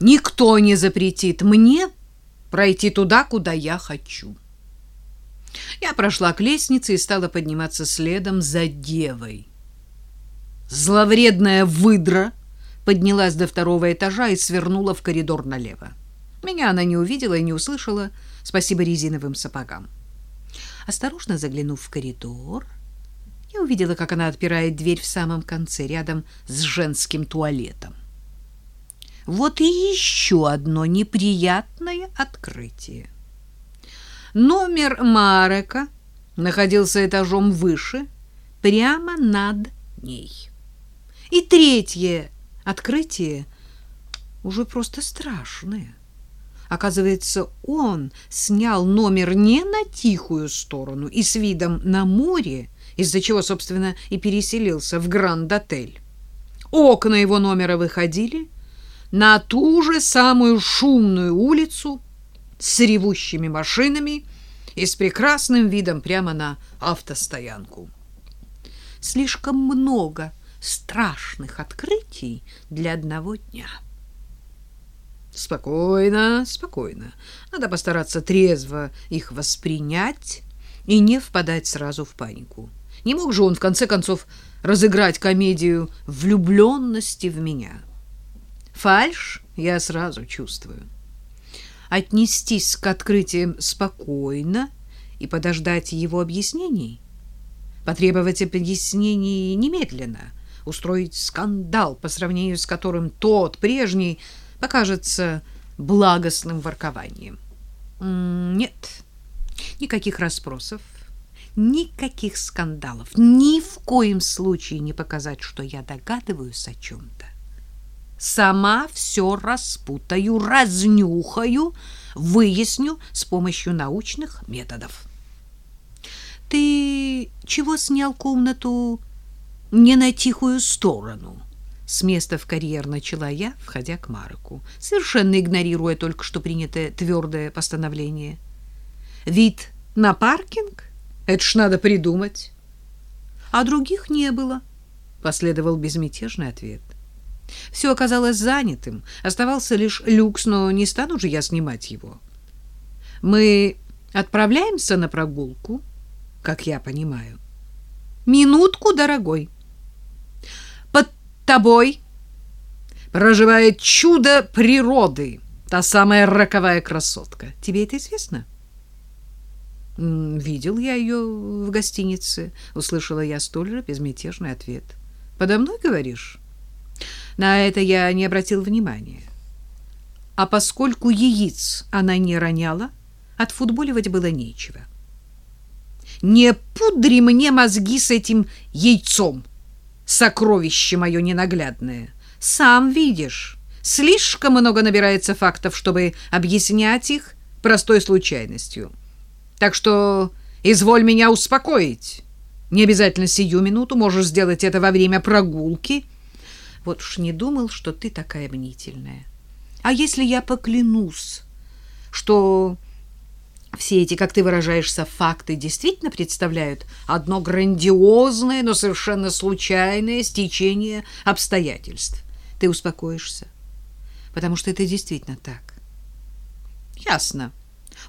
никто не запретит мне пройти туда, куда я хочу. Я прошла к лестнице и стала подниматься следом за девой. Зловредная выдра поднялась до второго этажа и свернула в коридор налево. Меня она не увидела и не услышала, спасибо резиновым сапогам. Осторожно заглянув в коридор, я увидела, как она отпирает дверь в самом конце, рядом с женским туалетом. Вот и еще одно неприятное открытие. Номер Марека находился этажом выше, прямо над ней. И третье открытие уже просто страшное. Оказывается, он снял номер не на тихую сторону и с видом на море, из-за чего, собственно, и переселился в Гранд-отель. Окна его номера выходили на ту же самую шумную улицу с ревущими машинами и с прекрасным видом прямо на автостоянку. Слишком много страшных открытий для одного дня. Спокойно, спокойно. Надо постараться трезво их воспринять и не впадать сразу в панику. Не мог же он, в конце концов, разыграть комедию влюбленности в меня. Фальш я сразу чувствую. Отнестись к открытиям спокойно и подождать его объяснений. Потребовать объяснений немедленно. Устроить скандал, по сравнению с которым тот прежний – покажется благостным воркованием. Нет, никаких расспросов, никаких скандалов, ни в коем случае не показать, что я догадываюсь о чем-то. Сама все распутаю, разнюхаю, выясню с помощью научных методов. Ты чего снял комнату не на тихую сторону? С места в карьер начала я, входя к Марку, совершенно игнорируя только что принятое твердое постановление. Вид на паркинг? Это ж надо придумать. А других не было, последовал безмятежный ответ. Все оказалось занятым, оставался лишь люкс, но не стану же я снимать его. Мы отправляемся на прогулку, как я понимаю. Минутку, дорогой тобой проживает чудо природы, та самая роковая красотка. Тебе это известно? Видел я ее в гостинице, услышала я столь же безмятежный ответ. Подо мной говоришь? На это я не обратил внимания. А поскольку яиц она не роняла, отфутболивать было нечего. Не пудри мне мозги с этим яйцом, сокровище мое ненаглядное. Сам видишь, слишком много набирается фактов, чтобы объяснять их простой случайностью. Так что изволь меня успокоить. Не обязательно сию минуту, можешь сделать это во время прогулки. Вот уж не думал, что ты такая мнительная. А если я поклянусь, что все эти, как ты выражаешься, факты действительно представляют одно грандиозное, но совершенно случайное стечение обстоятельств. Ты успокоишься, потому что это действительно так. Ясно.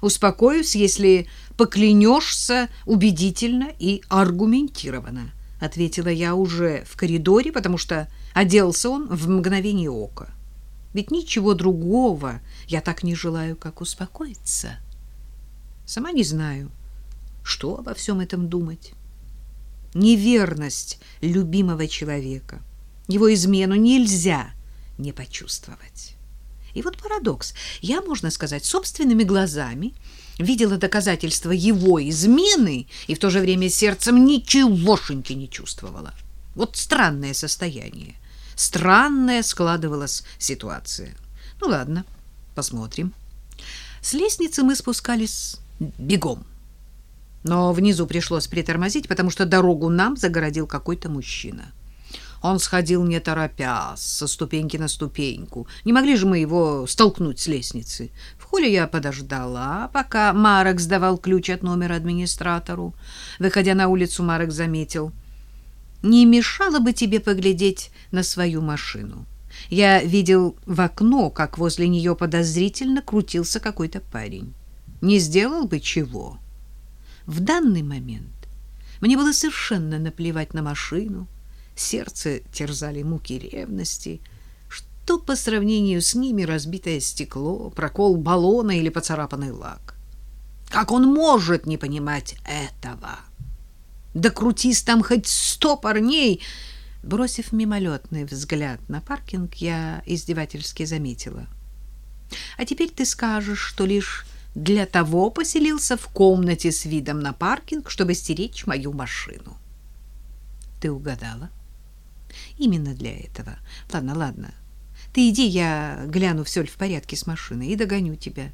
Успокоюсь, если поклянешься убедительно и аргументированно, ответила я уже в коридоре, потому что оделся он в мгновение ока. Ведь ничего другого я так не желаю, как успокоиться. Сама не знаю, что обо всем этом думать. Неверность любимого человека, его измену нельзя не почувствовать. И вот парадокс. Я, можно сказать, собственными глазами видела доказательства его измены и в то же время сердцем ничегошеньки не чувствовала. Вот странное состояние. Странная складывалась ситуация. Ну ладно, посмотрим. С лестницы мы спускались бегом. Но внизу пришлось притормозить, потому что дорогу нам загородил какой-то мужчина. Он сходил не торопясь, со ступеньки на ступеньку. Не могли же мы его столкнуть с лестницы. В холле я подождала, пока Марек сдавал ключ от номера администратору. Выходя на улицу, Марек заметил. «Не мешало бы тебе поглядеть на свою машину. Я видел в окно, как возле нее подозрительно крутился какой-то парень. Не сделал бы чего. В данный момент мне было совершенно наплевать на машину. Сердце терзали муки ревности. Что по сравнению с ними разбитое стекло, прокол баллона или поцарапанный лак? Как он может не понимать этого? Да крутись там хоть сто парней! Бросив мимолетный взгляд на паркинг, я издевательски заметила. А теперь ты скажешь, что лишь для того поселился в комнате с видом на паркинг, чтобы стеречь мою машину. Ты угадала? Именно для этого. Ладно, ладно. Ты иди, я гляну, все ли в порядке с машиной, и догоню тебя.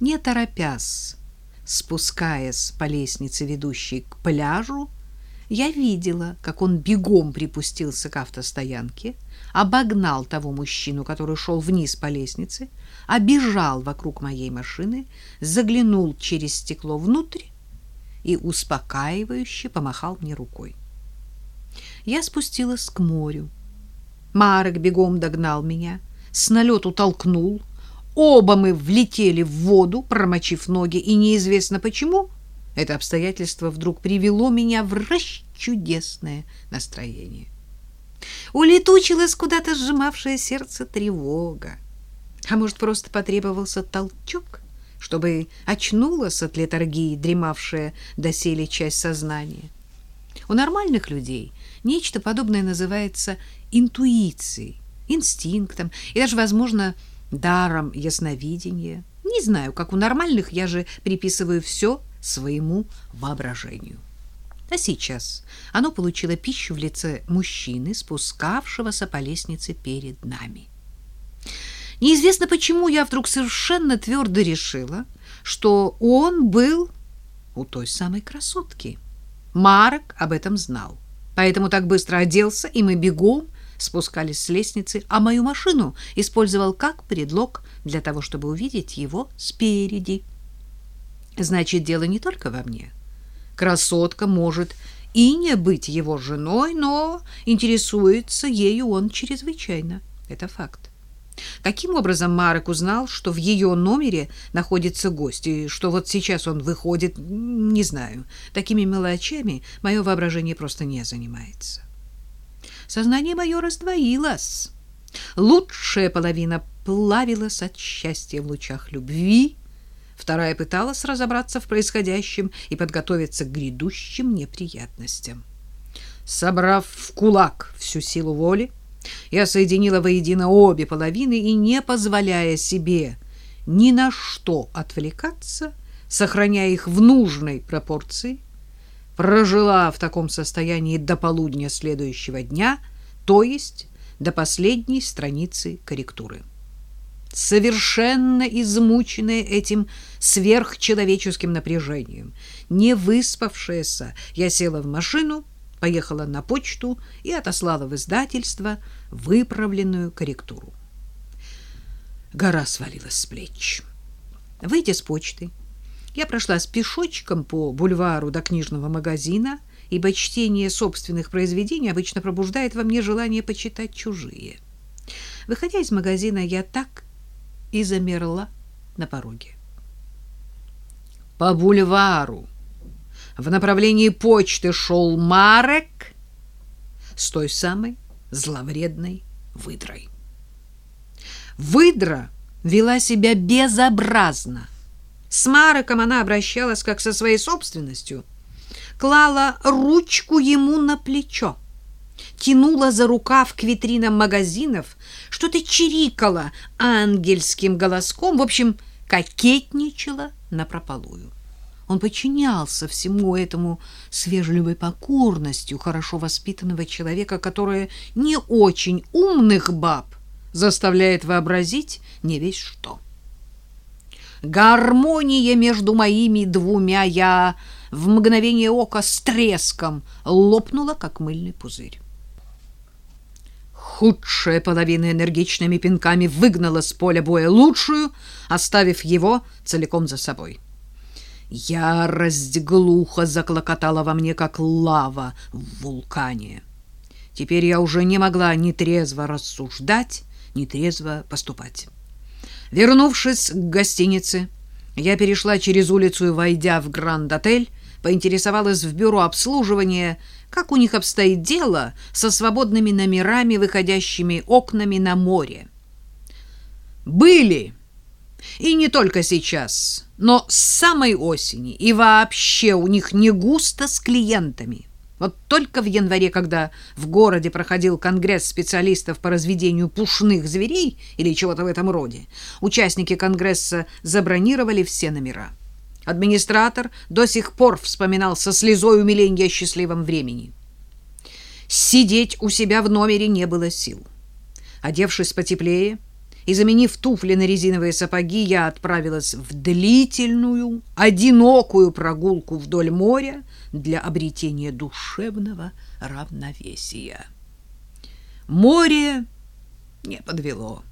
Не торопясь, спускаясь по лестнице, ведущей к пляжу, я видела, как он бегом припустился к автостоянке, обогнал того мужчину, который шел вниз по лестнице, обежал вокруг моей машины, заглянул через стекло внутрь и успокаивающе помахал мне рукой. Я спустилась к морю. Марек бегом догнал меня, с налету толкнул. Оба мы влетели в воду, промочив ноги, и неизвестно почему это обстоятельство вдруг привело меня в расчудесное настроение. Улетучилась куда-то сжимавшее сердце тревога. А может, просто потребовался толчок, чтобы очнулась от летаргии, дремавшая доселе часть сознания. У нормальных людей нечто подобное называется интуицией, инстинктом и даже, возможно, даром ясновидения. Не знаю, как у нормальных, я же приписываю все своему воображению. А сейчас оно получило пищу в лице мужчины, спускавшегося по лестнице перед нами. Неизвестно почему я вдруг совершенно твердо решила, что он был у той самой красотки. Марк об этом знал, поэтому так быстро оделся, и мы бегом спускались с лестницы, а мою машину использовал как предлог для того, чтобы увидеть его спереди. Значит, дело не только во мне. Красотка может и не быть его женой, но интересуется ею он чрезвычайно. Это факт. Каким образом Марек узнал, что в ее номере находится гость, и что вот сейчас он выходит, не знаю. Такими мелочами мое воображение просто не занимается. Сознание мое раздвоилось. Лучшая половина плавилась от счастья в лучах любви, вторая пыталась разобраться в происходящем и подготовиться к грядущим неприятностям. Собрав в кулак всю силу воли, я соединила воедино обе половины и, не позволяя себе ни на что отвлекаться, сохраняя их в нужной пропорции, прожила в таком состоянии до полудня следующего дня, то есть до последней страницы корректуры. Совершенно измученная этим сверхчеловеческим напряжением, не выспавшаяся, я села в машину поехала на почту и отослала в издательство выправленную корректуру. Гора свалилась с плеч. Выйдя с почты, я прошла с пешочком по бульвару до книжного магазина, ибо чтение собственных произведений обычно пробуждает во мне желание почитать чужие. Выходя из магазина, я так и замерла на пороге. По бульвару в направлении почты шел Марек с той самой зловредной выдрой. Выдра вела себя безобразно. С Мареком она обращалась как со своей собственностью, клала ручку ему на плечо, тянула за рукав к витринам магазинов, что-то чирикала ангельским голоском, в общем, кокетничала напропалую. Он подчинялся всему этому с вежливой покорностью хорошо воспитанного человека, которое не очень умных баб заставляет вообразить не весь что. Гармония между моими двумя я в мгновение ока с треском лопнула, как мыльный пузырь. Худшая половина энергичными пинками выгнала с поля боя лучшую, оставив его целиком за собой. Ярость глухо заклокотала во мне, как лава в вулкане. Теперь я уже не могла ни трезво рассуждать, ни трезво поступать. Вернувшись к гостинице, я перешла через улицу и, войдя в Гранд-отель, поинтересовалась в бюро обслуживания, как у них обстоит дело со свободными номерами, выходящими окнами на море. Были, и не только сейчас, но с самой осени, и вообще у них не густо с клиентами. Вот только в январе, когда в городе проходил конгресс специалистов по разведению пушных зверей или чего-то в этом роде, участники конгресса забронировали все номера. Администратор до сих пор вспоминал со слезой умиления о счастливом времени. Сидеть у себя в номере не было сил. Одевшись потеплее и заменив туфли на резиновые сапоги, я отправилась в длительную, одинокую прогулку вдоль моря для обретения душевного равновесия. Море не подвело.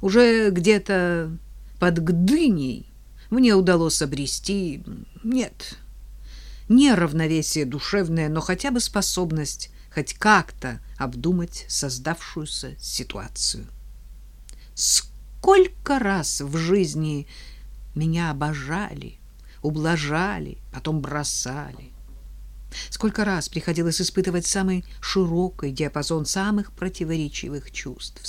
Уже где-то под Гдыней мне удалось обрести, нет, не равновесие душевное, но хотя бы способность хоть как-то обдумать создавшуюся ситуацию. Сколько раз в жизни меня обожали, ублажали, потом бросали. Сколько раз приходилось испытывать самый широкий диапазон самых противоречивых чувств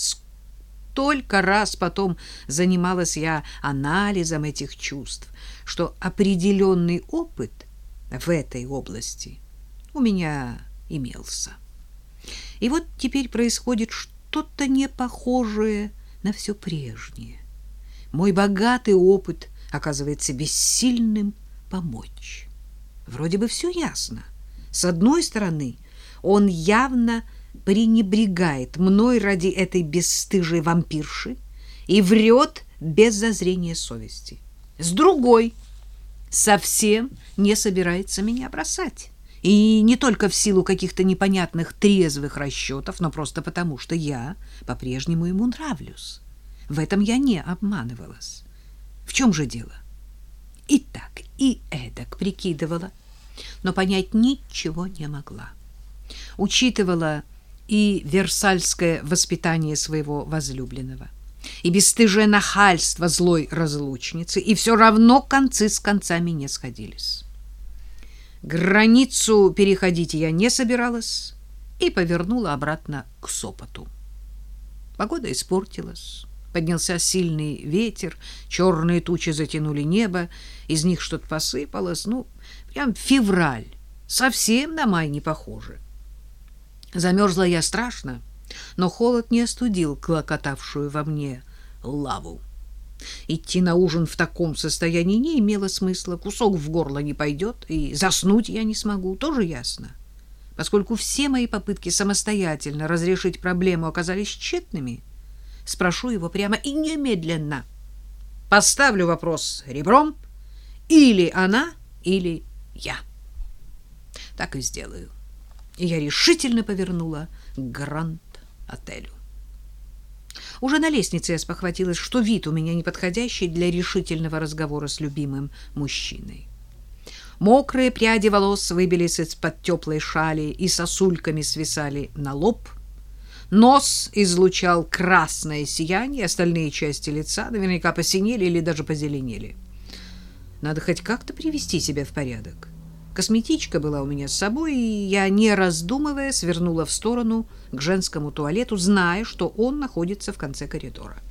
столько раз потом занималась я анализом этих чувств, что определенный опыт в этой области у меня имелся. И вот теперь происходит что-то непохожее на все прежнее. Мой богатый опыт оказывается бессильным помочь. Вроде бы все ясно. С одной стороны, он явно пренебрегает мной ради этой бесстыжей вампирши и врет без зазрения совести. С другой, совсем не собирается меня бросать. И не только в силу каких-то непонятных трезвых расчетов, но просто потому, что я по-прежнему ему нравлюсь. В этом я не обманывалась. В чем же дело? И так, и эдак прикидывала, но понять ничего не могла. Учитывала и версальское воспитание своего возлюбленного, и бесстыжее нахальство злой разлучницы, и все равно концы с концами не сходились. Границу переходить я не собиралась и повернула обратно к Сопоту. Погода испортилась. Поднялся сильный ветер, черные тучи затянули небо, из них что-то посыпалось. Ну, прям февраль, совсем на май не похоже. Замерзла я страшно, но холод не остудил клокотавшую во мне лаву. Идти на ужин в таком состоянии не имело смысла, кусок в горло не пойдет, и заснуть я не смогу, тоже ясно. Поскольку все мои попытки самостоятельно разрешить проблему оказались тщетными, спрошу его прямо и немедленно. Поставлю вопрос ребром, или она, или я. Так и сделаю и я решительно повернула к Гранд-отелю. Уже на лестнице я спохватилась, что вид у меня неподходящий для решительного разговора с любимым мужчиной. Мокрые пряди волос выбились из-под теплой шали и сосульками свисали на лоб. Нос излучал красное сияние, остальные части лица наверняка посинели или даже позеленели. Надо хоть как-то привести себя в порядок. Косметичка была у меня с собой, и я, не раздумывая, свернула в сторону к женскому туалету, зная, что он находится в конце коридора.